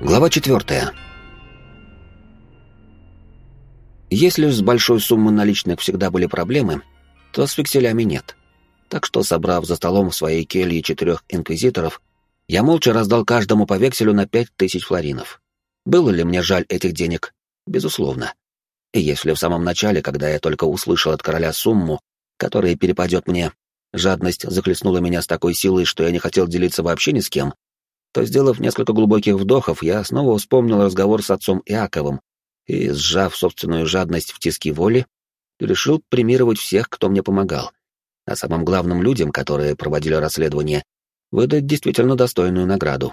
Глава четвертая. Если с большой суммой наличных всегда были проблемы, то с векселями нет. Так что, собрав за столом в своей келье четырех инквизиторов, я молча раздал каждому по векселю на пять тысяч флоринов. Было ли мне жаль этих денег? Безусловно. И если в самом начале, когда я только услышал от короля сумму, которая перепадет мне, жадность захлестнула меня с такой силой, что я не хотел делиться вообще ни с кем, то, сделав несколько глубоких вдохов, я снова вспомнил разговор с отцом Иаковым и, сжав собственную жадность в тиски воли, решил премировать всех, кто мне помогал, а самым главным людям, которые проводили расследование, выдать действительно достойную награду.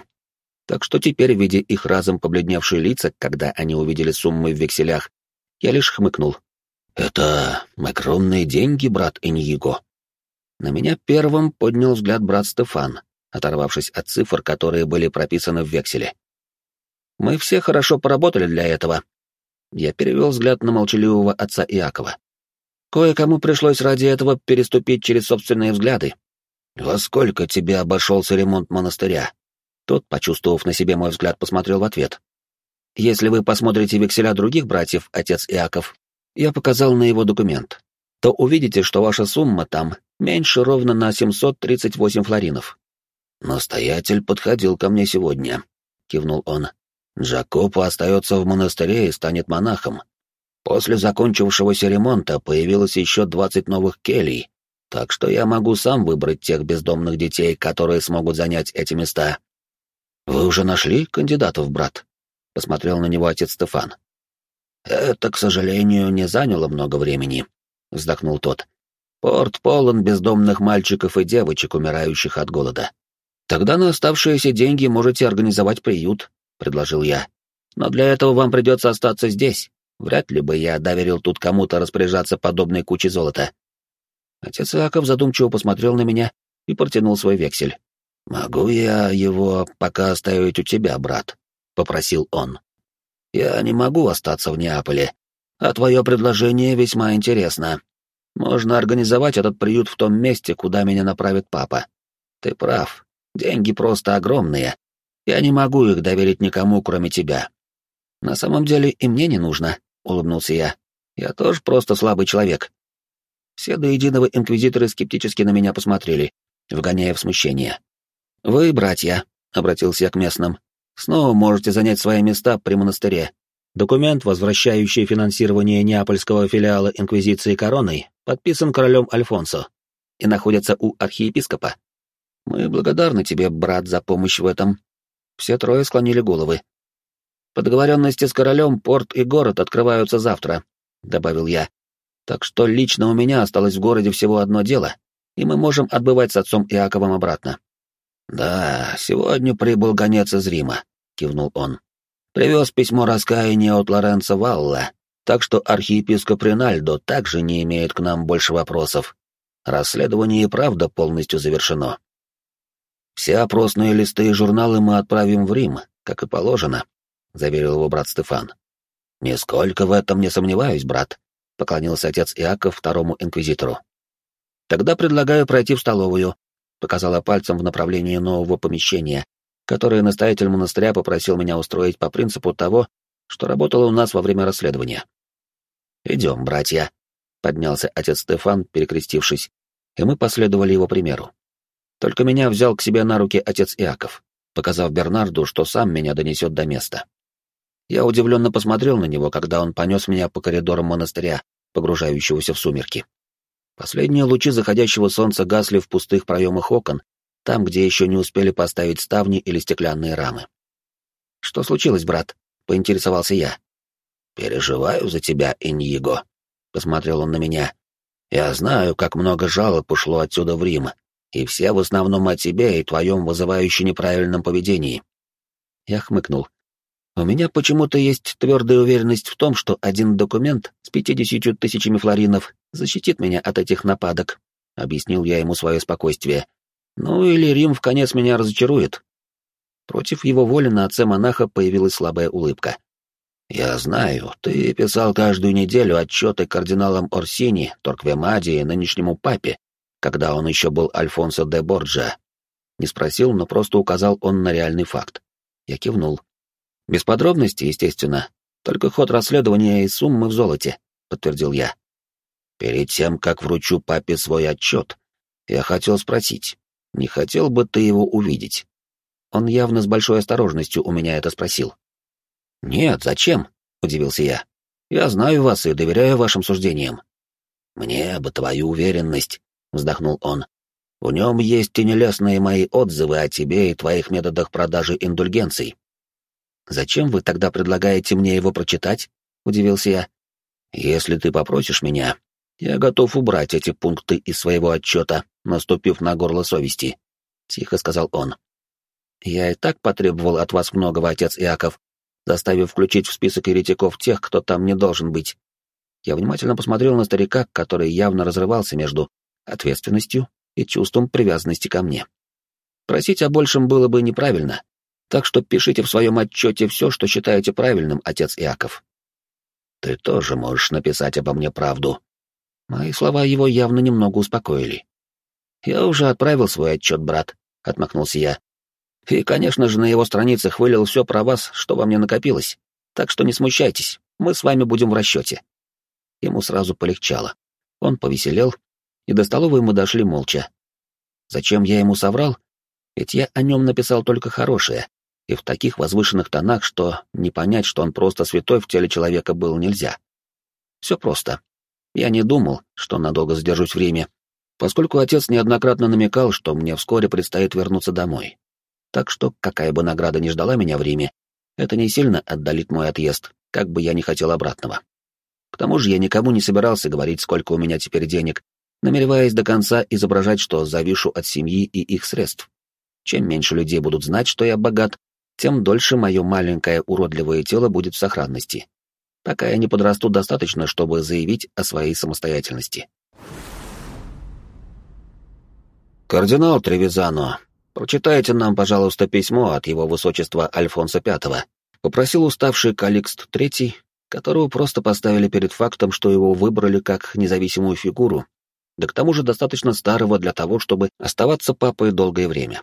Так что теперь, видя их разом побледневшие лица, когда они увидели суммы в векселях, я лишь хмыкнул. «Это огромные деньги, брат Иньего». На меня первым поднял взгляд брат Стефан, оторвавшись от цифр, которые были прописаны в векселе. «Мы все хорошо поработали для этого». Я перевел взгляд на молчаливого отца Иакова. Кое-кому пришлось ради этого переступить через собственные взгляды. «Во сколько тебе обошелся ремонт монастыря?» Тот, почувствовав на себе мой взгляд, посмотрел в ответ. «Если вы посмотрите векселя других братьев, отец Иаков, я показал на его документ, то увидите, что ваша сумма там меньше ровно на 738 флоринов. «Настоятель подходил ко мне сегодня», — кивнул он. «Джакопо остается в монастыре и станет монахом. После закончившегося ремонта появилось еще двадцать новых келий, так что я могу сам выбрать тех бездомных детей, которые смогут занять эти места». «Вы уже нашли кандидатов, брат?» — посмотрел на него отец Стефан. «Это, к сожалению, не заняло много времени», — вздохнул тот. «Порт полон бездомных мальчиков и девочек, умирающих от голода. «Тогда на оставшиеся деньги можете организовать приют», — предложил я. «Но для этого вам придется остаться здесь. Вряд ли бы я доверил тут кому-то распоряжаться подобной кучей золота». Отец Иаков задумчиво посмотрел на меня и протянул свой вексель. «Могу я его пока оставить у тебя, брат?» — попросил он. «Я не могу остаться в Неаполе, а твое предложение весьма интересно. Можно организовать этот приют в том месте, куда меня направит папа. Ты прав, Деньги просто огромные. Я не могу их доверить никому, кроме тебя. На самом деле и мне не нужно, улыбнулся я. Я тоже просто слабый человек. Все до единого инквизиторы скептически на меня посмотрели, вгоняя в смущение. «Вы, братья», — обратился я к местным, — «снова можете занять свои места при монастыре. Документ, возвращающий финансирование неапольского филиала Инквизиции короной, подписан королем Альфонсо и находится у архиепископа. Мы благодарны тебе, брат, за помощь в этом. Все трое склонили головы. По договоренности с королем порт и город открываются завтра, добавил я. Так что лично у меня осталось в городе всего одно дело, и мы можем отбывать с отцом Иаковом обратно. Да, сегодня прибыл гонец из Рима, кивнул он. Привез письмо раскаяния от Лоренцо Валла, так что архиепископ Ринальдо также не имеет к нам больше вопросов. Расследование и правда полностью завершено. Все опросные листы и журналы мы отправим в Рим, как и положено», — заверил его брат Стефан. «Нисколько в этом не сомневаюсь, брат», — поклонился отец Иаков второму инквизитору. «Тогда предлагаю пройти в столовую», — показала пальцем в направлении нового помещения, которое настоятель монастыря попросил меня устроить по принципу того, что работало у нас во время расследования. «Идем, братья», — поднялся отец Стефан, перекрестившись, и мы последовали его примеру. Только меня взял к себе на руки отец Иаков, показав Бернарду, что сам меня донесет до места. Я удивленно посмотрел на него, когда он понес меня по коридорам монастыря, погружающегося в сумерки. Последние лучи заходящего солнца гасли в пустых проемах окон, там, где еще не успели поставить ставни или стеклянные рамы. «Что случилось, брат?» — поинтересовался я. «Переживаю за тебя, Иньего», — посмотрел он на меня. «Я знаю, как много жалоб ушло отсюда в Рим, и все в основном о тебе и твоем вызывающе неправильном поведении. Я хмыкнул. У меня почему-то есть твердая уверенность в том, что один документ с пятидесятью тысячами флоринов защитит меня от этих нападок, — объяснил я ему свое спокойствие. Ну или Рим в конец меня разочарует. Против его воли на отце монаха появилась слабая улыбка. «Я знаю, ты писал каждую неделю отчеты кардиналам Орсини, Торквемаде и нынешнему папе, когда он еще был Альфонсо де Борджа. Не спросил, но просто указал он на реальный факт. Я кивнул. Без подробностей, естественно, только ход расследования и суммы в золоте, подтвердил я. Перед тем, как вручу папе свой отчет, я хотел спросить, не хотел бы ты его увидеть? Он явно с большой осторожностью у меня это спросил. «Нет, зачем?» — удивился я. «Я знаю вас и доверяю вашим суждениям». «Мне бы твою уверенность», — вздохнул он. «В нем есть и нелестные мои отзывы о тебе и твоих методах продажи индульгенций». «Зачем вы тогда предлагаете мне его прочитать?» — удивился я. «Если ты попросишь меня, я готов убрать эти пункты из своего отчета, наступив на горло совести», — тихо сказал он. Я и так потребовал от вас многого, отец Иаков, заставив включить в список еретиков тех, кто там не должен быть. Я внимательно посмотрел на старика, который явно разрывался между ответственностью и чувством привязанности ко мне. Просить о большем было бы неправильно, так что пишите в своем отчете все, что считаете правильным, отец Иаков. Ты тоже можешь написать обо мне правду. Мои слова его явно немного успокоили. Я уже отправил свой отчет, брат, — отмахнулся я. И, конечно же, на его страницах вылил все про вас, что во мне накопилось. Так что не смущайтесь, мы с вами будем в расчете. Ему сразу полегчало. Он повеселел, и до столовой мы дошли молча. Зачем я ему соврал? Ведь я о нем написал только хорошее, и в таких возвышенных тонах, что не понять, что он просто святой в теле человека был нельзя. Все просто. Я не думал, что надолго задержусь в Риме, поскольку отец неоднократно намекал, что мне вскоре предстоит вернуться домой. Так что, какая бы награда ни ждала меня в Риме, это не сильно отдалит мой отъезд, как бы я ни хотел обратного. К тому же я никому не собирался говорить, сколько у меня теперь денег, намереваясь до конца изображать, что завишу от семьи и их средств. Чем меньше людей будут знать, что я богат, тем дольше мое маленькое уродливое тело будет в сохранности, пока я не подрасту достаточно, чтобы заявить о своей самостоятельности. «Кардинал Тревизано, «Прочитайте нам, пожалуйста, письмо от его высочества Альфонса V», — попросил уставший Каликст III, которого просто поставили перед фактом, что его выбрали как независимую фигуру, да к тому же достаточно старого для того, чтобы оставаться папой долгое время.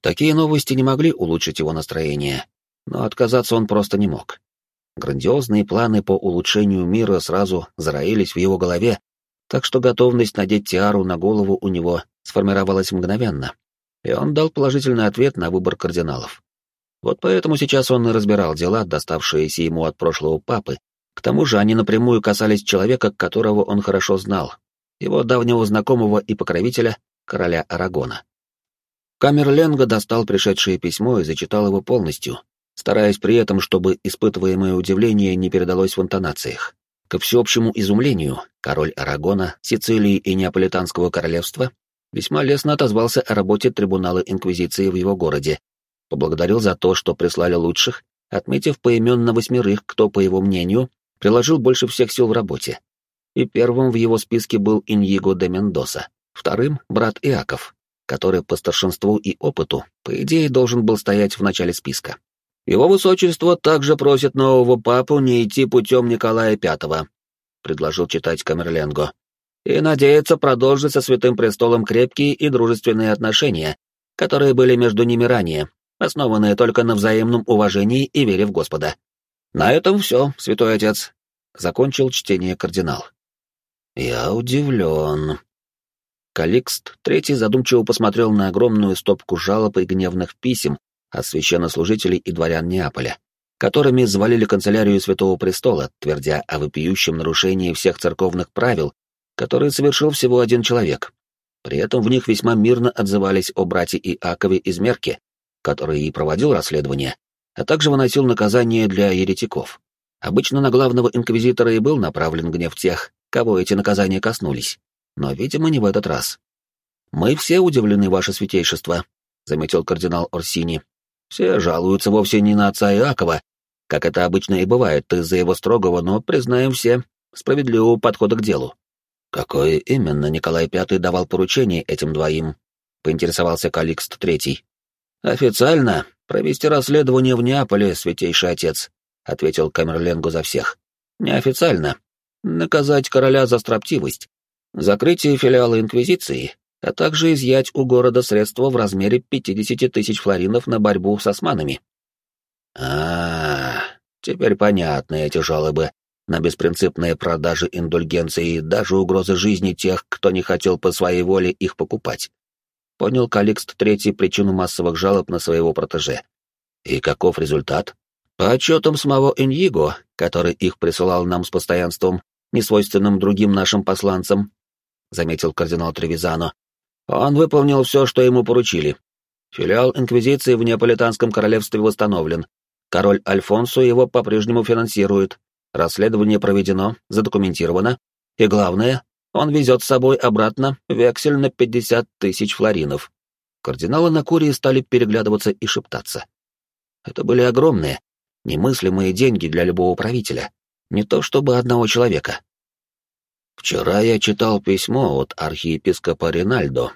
Такие новости не могли улучшить его настроение, но отказаться он просто не мог. Грандиозные планы по улучшению мира сразу зароились в его голове, так что готовность надеть тиару на голову у него сформировалась мгновенно и он дал положительный ответ на выбор кардиналов. Вот поэтому сейчас он и разбирал дела, доставшиеся ему от прошлого папы, к тому же они напрямую касались человека, которого он хорошо знал, его давнего знакомого и покровителя, короля Арагона. Камерленга достал пришедшее письмо и зачитал его полностью, стараясь при этом, чтобы испытываемое удивление не передалось в интонациях. К всеобщему изумлению, король Арагона, Сицилии и Неаполитанского королевства весьма лестно отозвался о работе трибунала Инквизиции в его городе, поблагодарил за то, что прислали лучших, отметив поименно восьмерых, кто, по его мнению, приложил больше всех сил в работе. И первым в его списке был Иньего де Мендоса, вторым — брат Иаков, который по старшинству и опыту, по идее, должен был стоять в начале списка. Его высочество также просит нового папу не идти путем Николая V, предложил читать Камерленго, и надеется продолжить со Святым Престолом крепкие и дружественные отношения, которые были между ними ранее, основанные только на взаимном уважении и вере в Господа. На этом все, Святой Отец. Закончил чтение кардинал. Я удивлен. Каликст третий задумчиво посмотрел на огромную стопку жалоб и гневных писем от священнослужителей и дворян Неаполя, которыми завалили канцелярию Святого Престола, твердя о вопиющем нарушении всех церковных правил которые совершил всего один человек. При этом в них весьма мирно отзывались о брате Иакове из Мерки, который и проводил расследование, а также выносил наказание для еретиков. Обычно на главного инквизитора и был направлен гнев тех, кого эти наказания коснулись, но, видимо, не в этот раз. «Мы все удивлены, ваше святейшество», — заметил кардинал Орсини. «Все жалуются вовсе не на отца Иакова, как это обычно и бывает из-за его строгого, но, признаем все, справедливого подхода к делу. «Какое именно Николай V давал поручение этим двоим?» — поинтересовался Каликст III. «Официально провести расследование в Неаполе, святейший отец», — ответил Камерленгу за всех. «Неофициально. Наказать короля за строптивость, закрытие филиала Инквизиции, а также изъять у города средства в размере 50 тысяч флоринов на борьбу с османами». А, -а, Теперь понятны эти жалобы на беспринципные продажи индульгенций и даже угрозы жизни тех, кто не хотел по своей воле их покупать. Понял Каликст Третий причину массовых жалоб на своего протеже. И каков результат? По отчетам самого Иньиго, который их присылал нам с постоянством, несвойственным другим нашим посланцам, заметил кардинал Тревизано, он выполнил все, что ему поручили. Филиал Инквизиции в Неаполитанском королевстве восстановлен. Король Альфонсо его по-прежнему финансирует. Расследование проведено, задокументировано. И главное, он везет с собой обратно вексель на 50 тысяч флоринов. Кардиналы на Курии стали переглядываться и шептаться. Это были огромные, немыслимые деньги для любого правителя, не то чтобы одного человека. «Вчера я читал письмо от архиепископа Ринальдо»,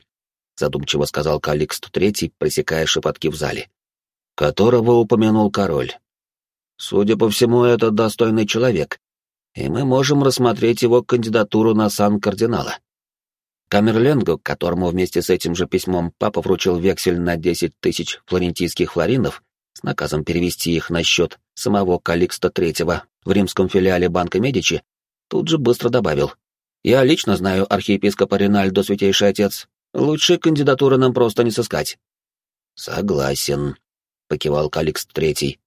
задумчиво сказал Каликст Третий, пресекая шепотки в зале, которого упомянул король. «Судя по всему, это достойный человек, и мы можем рассмотреть его кандидатуру на сан кардинала. Камерленгу, которому вместе с этим же письмом папа вручил вексель на 10 тысяч флорентийских флоринов с наказом перевести их на счет самого Каликста Третьего в римском филиале Банка Медичи, тут же быстро добавил. «Я лично знаю архиепископа Ринальдо, святейший отец. Лучшей кандидатуры нам просто не сыскать». «Согласен», — покивал Каликст Третий.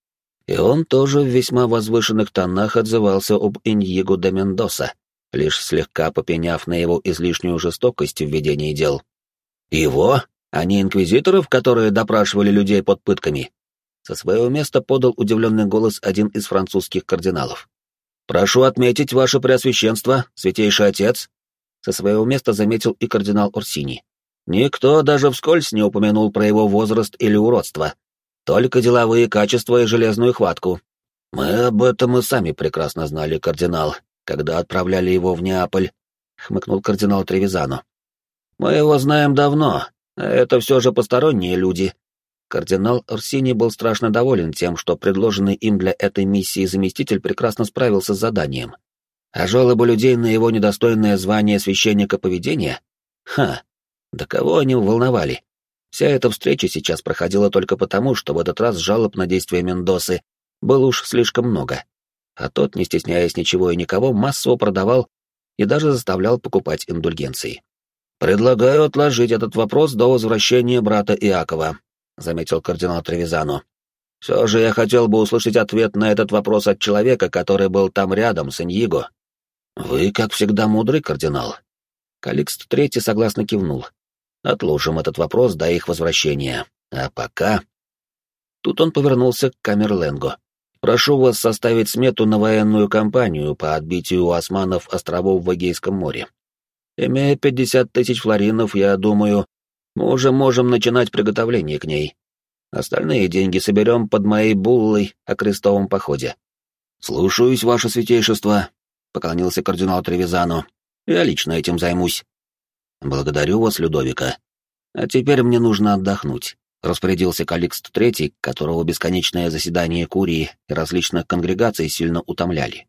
И он тоже в весьма возвышенных тонах отзывался об Иньего де Мендоса, лишь слегка попеняв на его излишнюю жестокость в ведении дел. «Его? А не инквизиторов, которые допрашивали людей под пытками?» Со своего места подал удивленный голос один из французских кардиналов. «Прошу отметить, ваше преосвященство, святейший отец!» Со своего места заметил и кардинал Орсини. «Никто даже вскользь не упомянул про его возраст или уродство, только деловые качества и железную хватку. Мы об этом и сами прекрасно знали, кардинал, когда отправляли его в Неаполь, хмыкнул кардинал Тревизано. Мы его знаем давно, а это все же посторонние люди. Кардинал Орсини был страшно доволен тем, что предложенный им для этой миссии заместитель прекрасно справился с заданием. А жалобы людей на его недостойное звание священника поведения? Ха, да кого они волновали? Вся эта встреча сейчас проходила только потому, что в этот раз жалоб на действия Мендосы было уж слишком много. А тот, не стесняясь ничего и никого, массово продавал и даже заставлял покупать индульгенции. «Предлагаю отложить этот вопрос до возвращения брата Иакова», — заметил кардинал Тревизано. «Все же я хотел бы услышать ответ на этот вопрос от человека, который был там рядом с Иньиго». «Вы, как всегда, мудрый кардинал». Каликст Третий согласно кивнул. Отложим этот вопрос до их возвращения. А пока... Тут он повернулся к Камерленгу. «Прошу вас составить смету на военную кампанию по отбитию у османов островов в Эгейском море. Имея пятьдесят тысяч флоринов, я думаю, мы уже можем начинать приготовление к ней. Остальные деньги соберем под моей буллой о крестовом походе». «Слушаюсь, ваше святейшество», — поклонился кардинал Тревизану. «Я лично этим займусь». «Благодарю вас, Людовика. А теперь мне нужно отдохнуть», — распорядился Каликст Третий, которого бесконечное заседание Курии и различных конгрегаций сильно утомляли.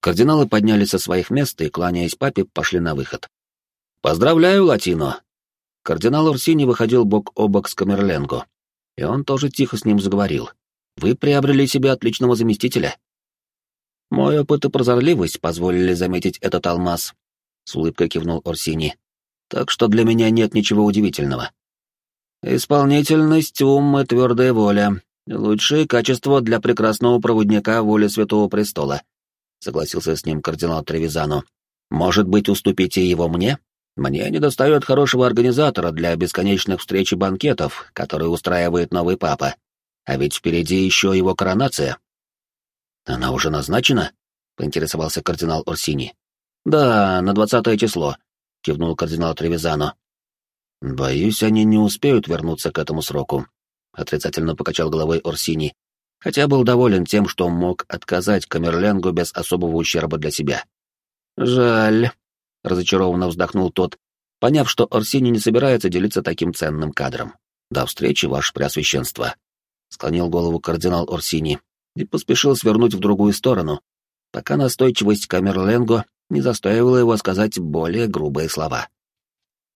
Кардиналы поднялись со своих мест и, кланяясь папе, пошли на выход. «Поздравляю, Латино!» Кардинал Урсини выходил бок о бок с Камерленго, и он тоже тихо с ним заговорил. «Вы приобрели себе отличного заместителя». «Мой опыт и прозорливость позволили заметить этот алмаз», — с улыбкой кивнул Орсини так что для меня нет ничего удивительного. Исполнительность, ум и твердая воля — лучшие качества для прекрасного проводника воли Святого Престола, — согласился с ним кардинал Тревизано. Может быть, уступите его мне? Мне недостает хорошего организатора для бесконечных встреч и банкетов, которые устраивает новый папа. А ведь впереди еще его коронация. Она уже назначена? — поинтересовался кардинал Орсини. Да, на двадцатое число. — кивнул кардинал Тревизано. «Боюсь, они не успеют вернуться к этому сроку», — отрицательно покачал головой Орсини, хотя был доволен тем, что мог отказать Камерленгу без особого ущерба для себя. «Жаль», — разочарованно вздохнул тот, поняв, что Орсини не собирается делиться таким ценным кадром. «До встречи, ваше преосвященство», — склонил голову кардинал Орсини и поспешил свернуть в другую сторону, пока настойчивость Камерленго не заставило его сказать более грубые слова.